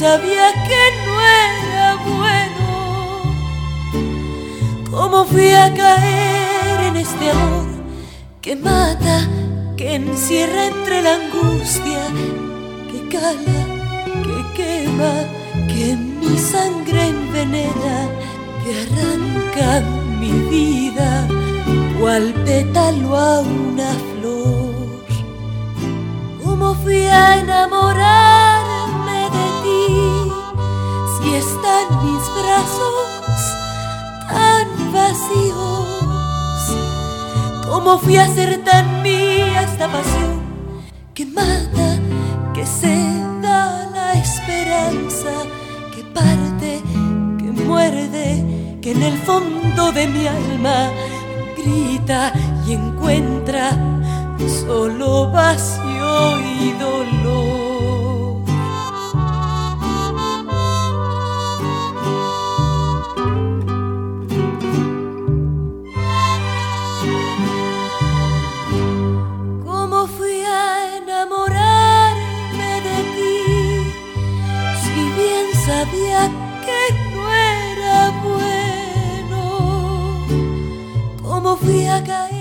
sabía que no era bueno. ¿Cómo fui a caer en este amor que mata, que encierra entre la angustia, que cala, que quema, que mi sangre envenena, que arranca mi vida, cual pétalo a una flor? ¿Cómo fui a enamorarme tan vacíos? ¿Cómo fui a ser tan mía esta pasión que mata, que se da la esperanza, que parte, que muerde, que en el fondo de mi alma grita y encuentra solo vacío y dolor. Sabía que no era bueno? ¿Cómo fui a caer?